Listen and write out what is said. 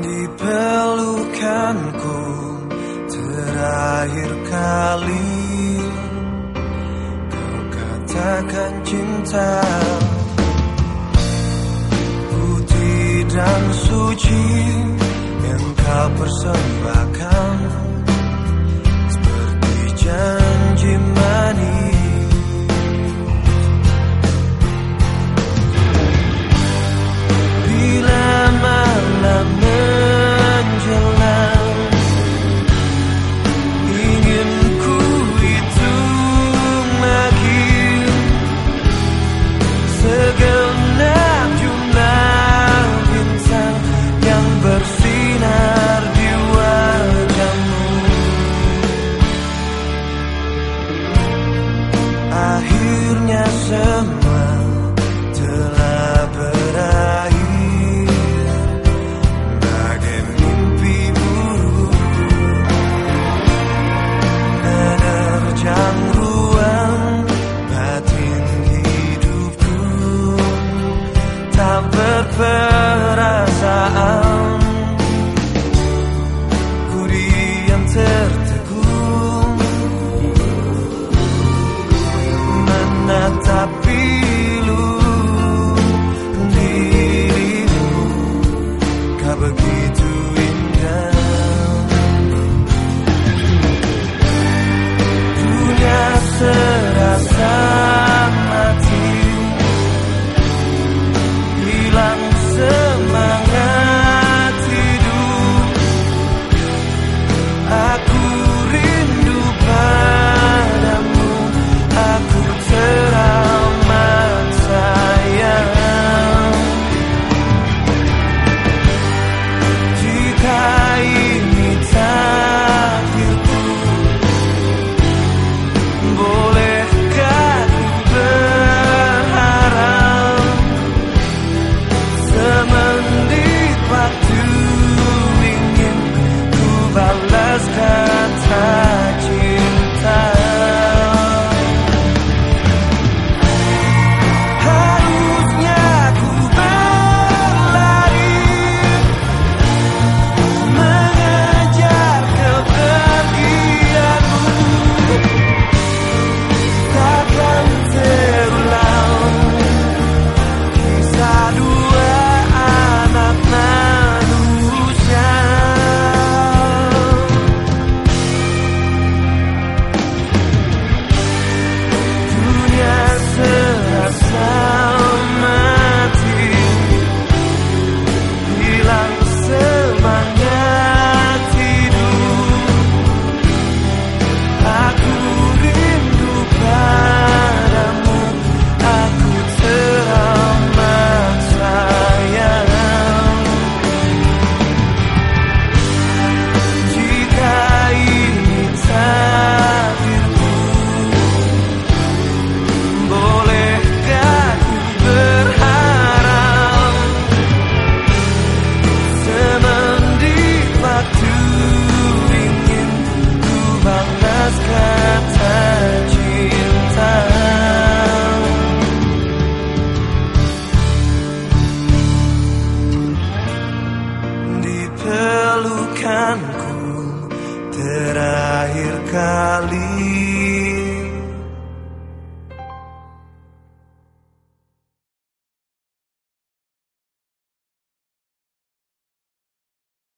di pelukanku terakhir kali. Kau katakan cinta putih dan suci yang kau persembahkan seperti jalan akhirnya semua But you. Terakhir kali